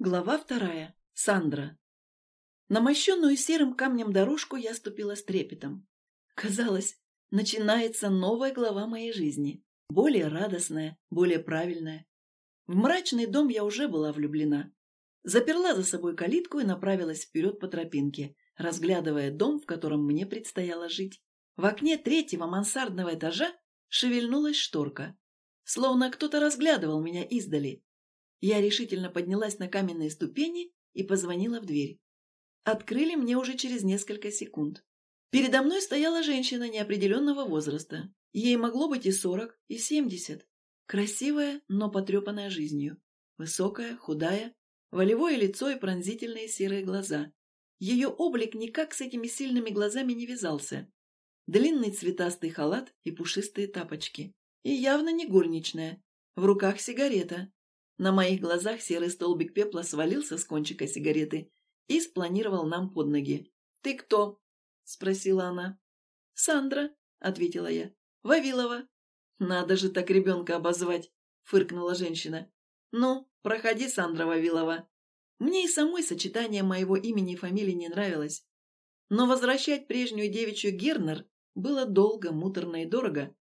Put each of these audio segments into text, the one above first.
Глава вторая. Сандра. На мощенную серым камнем дорожку я ступила с трепетом. Казалось, начинается новая глава моей жизни. Более радостная, более правильная. В мрачный дом я уже была влюблена. Заперла за собой калитку и направилась вперед по тропинке, разглядывая дом, в котором мне предстояло жить. В окне третьего мансардного этажа шевельнулась шторка. Словно кто-то разглядывал меня издали. Я решительно поднялась на каменные ступени и позвонила в дверь. Открыли мне уже через несколько секунд. Передо мной стояла женщина неопределенного возраста. Ей могло быть и сорок, и семьдесят. Красивая, но потрепанная жизнью. Высокая, худая, волевое лицо и пронзительные серые глаза. Ее облик никак с этими сильными глазами не вязался. Длинный цветастый халат и пушистые тапочки. И явно не горничная. В руках сигарета. На моих глазах серый столбик пепла свалился с кончика сигареты и спланировал нам под ноги. «Ты кто?» – спросила она. «Сандра», – ответила я. «Вавилова». «Надо же так ребенка обозвать», – фыркнула женщина. «Ну, проходи, Сандра Вавилова». Мне и самой сочетание моего имени и фамилии не нравилось. Но возвращать прежнюю девичью Гернер было долго, муторно и дорого.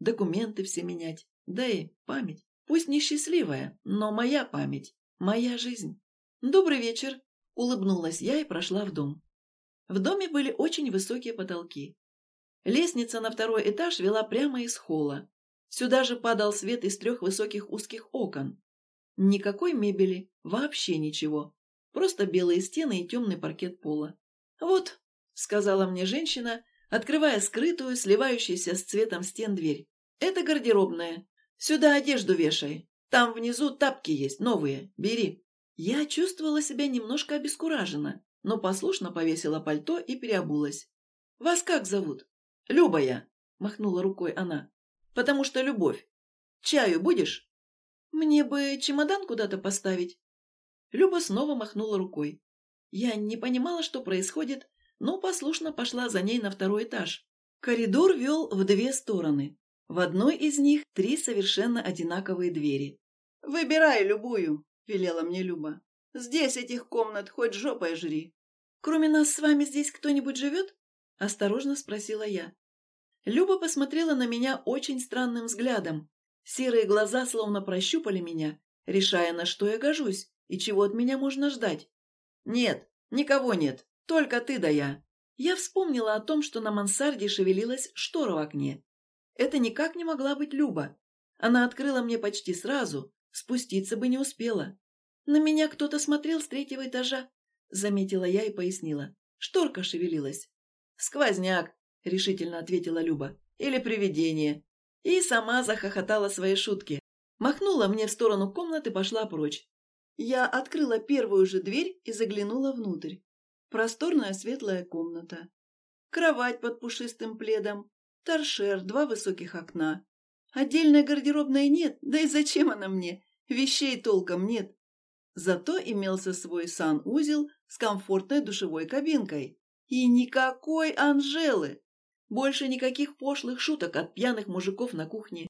Документы все менять, да и память. Пусть несчастливая, но моя память, моя жизнь. «Добрый вечер!» – улыбнулась я и прошла в дом. В доме были очень высокие потолки. Лестница на второй этаж вела прямо из холла. Сюда же падал свет из трех высоких узких окон. Никакой мебели, вообще ничего. Просто белые стены и темный паркет пола. «Вот», — сказала мне женщина, открывая скрытую, сливающуюся с цветом стен дверь. «Это гардеробная. Сюда одежду вешай. Там внизу тапки есть, новые. Бери». Я чувствовала себя немножко обескураженно, но послушно повесила пальто и переобулась. «Вас как зовут?» «Люба я», — махнула рукой она. «Потому что любовь. Чаю будешь?» «Мне бы чемодан куда-то поставить». Люба снова махнула рукой. Я не понимала, что происходит, но послушно пошла за ней на второй этаж. Коридор вел в две стороны. В одной из них три совершенно одинаковые двери. «Выбирай любую», — велела мне Люба. «Здесь этих комнат хоть жопой жри». «Кроме нас с вами здесь кто-нибудь живет?» — осторожно спросила я. Люба посмотрела на меня очень странным взглядом. Серые глаза словно прощупали меня, решая, на что я гожусь и чего от меня можно ждать. «Нет, никого нет, только ты да я». Я вспомнила о том, что на мансарде шевелилась штора в окне, это никак не могла быть Люба. Она открыла мне почти сразу, спуститься бы не успела. На меня кто-то смотрел с третьего этажа, заметила я и пояснила. Шторка шевелилась. «Сквозняк», — решительно ответила Люба. «Или привидение». И сама захохотала свои шутки. Махнула мне в сторону комнаты и пошла прочь. Я открыла первую же дверь и заглянула внутрь. Просторная светлая комната. Кровать под пушистым пледом, торшер, два высоких окна. Отдельной гардеробной нет, да и зачем она мне? Вещей толком нет. Зато имелся свой санузел с комфортной душевой кабинкой. И никакой Анжелы! Больше никаких пошлых шуток от пьяных мужиков на кухне.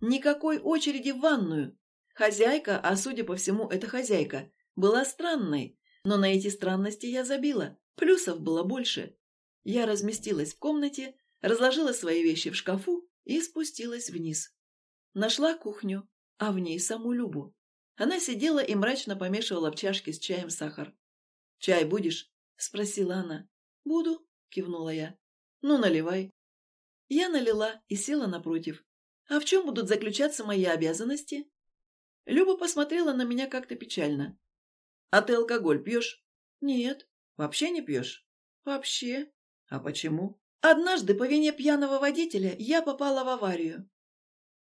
Никакой очереди в ванную. Хозяйка, а судя по всему, это хозяйка, была странной, но на эти странности я забила. Плюсов было больше. Я разместилась в комнате, разложила свои вещи в шкафу и спустилась вниз. Нашла кухню, а в ней саму Любу. Она сидела и мрачно помешивала в чашке с чаем сахар. «Чай будешь?» – спросила она. «Буду», – кивнула я. «Ну, наливай». Я налила и села напротив. «А в чем будут заключаться мои обязанности?» Люба посмотрела на меня как-то печально. «А ты алкоголь пьешь?» «Нет». «Вообще не пьешь?» «Вообще». «А почему?» Однажды по вине пьяного водителя я попала в аварию.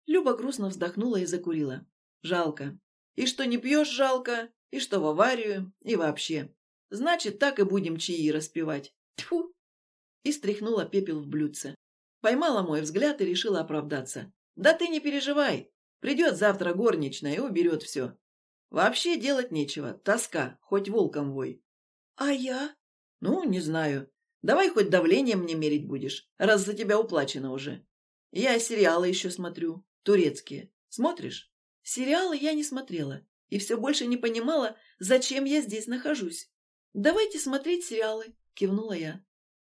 Люба грустно вздохнула и закурила. Жалко. И что не пьешь, жалко, и что в аварию, и вообще. Значит, так и будем чаи распевать. Тьфу! И стряхнула пепел в блюдце. Поймала мой взгляд и решила оправдаться. Да ты не переживай. Придет завтра горничная и уберет все. Вообще делать нечего. Тоска, хоть волком вой. А я? Ну, не знаю. Давай хоть давление мне мерить будешь, раз за тебя уплачено уже. Я сериалы еще смотрю, турецкие. Смотришь? Сериалы я не смотрела. и все больше не понимала, зачем я здесь нахожусь. «Давайте смотреть сериалы», – кивнула я.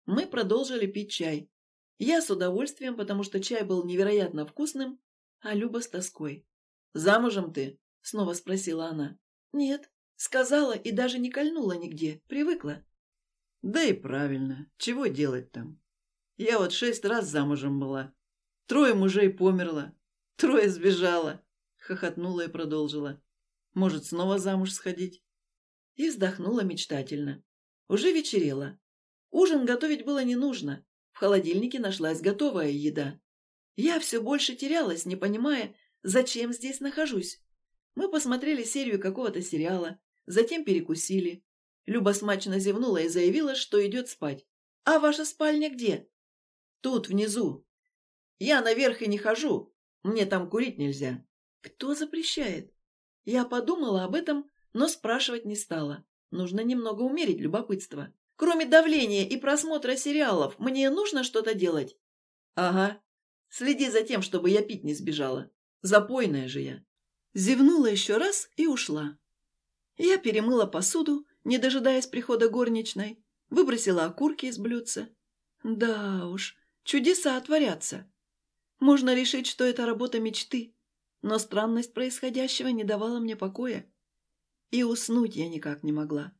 Мы продолжили пить чай. Я с удовольствием, потому что чай был невероятно вкусным, а Люба с тоской. «Замужем ты?» – снова спросила она. «Нет», – сказала и даже не кольнула нигде, привыкла. «Да и правильно. Чего делать там? Я вот шесть раз замужем была. Трое мужей померло, трое сбежало», – хохотнула и продолжила. «Может, снова замуж сходить?» И вздохнула мечтательно. Уже вечерело. Ужин готовить было не нужно. В холодильнике нашлась готовая еда. Я все больше терялась, не понимая, зачем здесь нахожусь. Мы посмотрели серию какого-то сериала, затем перекусили. Люба смачно зевнула и заявила, что идет спать. «А ваша спальня где?» «Тут, внизу. Я наверх и не хожу. Мне там курить нельзя». «Кто запрещает?» Я подумала об этом, но спрашивать не стала. Нужно немного умерить любопытство. Кроме давления и просмотра сериалов, мне нужно что-то делать? Ага. Следи за тем, чтобы я пить не сбежала. Запойная же я. Зевнула еще раз и ушла. Я перемыла посуду, не дожидаясь прихода горничной, выбросила окурки из блюдца. Да уж, чудеса отворятся. Можно решить, что это работа мечты, но странность происходящего не давала мне покоя. И уснуть я никак не могла.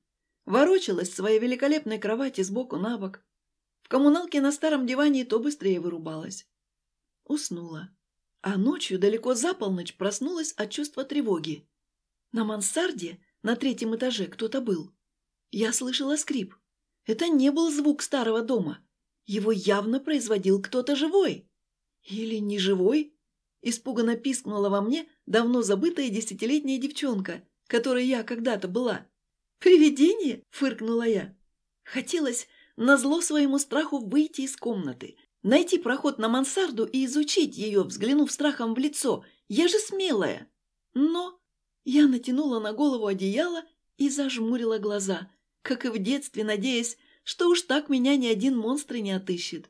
Ворочалась в своей великолепной кровати сбоку на бок. В коммуналке на старом диване то быстрее вырубалась. Уснула. А ночью, далеко за полночь, проснулась от чувства тревоги. На мансарде, на третьем этаже, кто-то был. Я слышала скрип. Это не был звук старого дома. Его явно производил кто-то живой. Или не живой? Испуганно пискнула во мне давно забытая десятилетняя девчонка, которой я когда-то была. «Привидение?» – фыркнула я. Хотелось назло своему страху выйти из комнаты, найти проход на мансарду и изучить ее, взглянув страхом в лицо. Я же смелая. Но я натянула на голову одеяло и зажмурила глаза, как и в детстве, надеясь, что уж так меня ни один монстр не отыщет.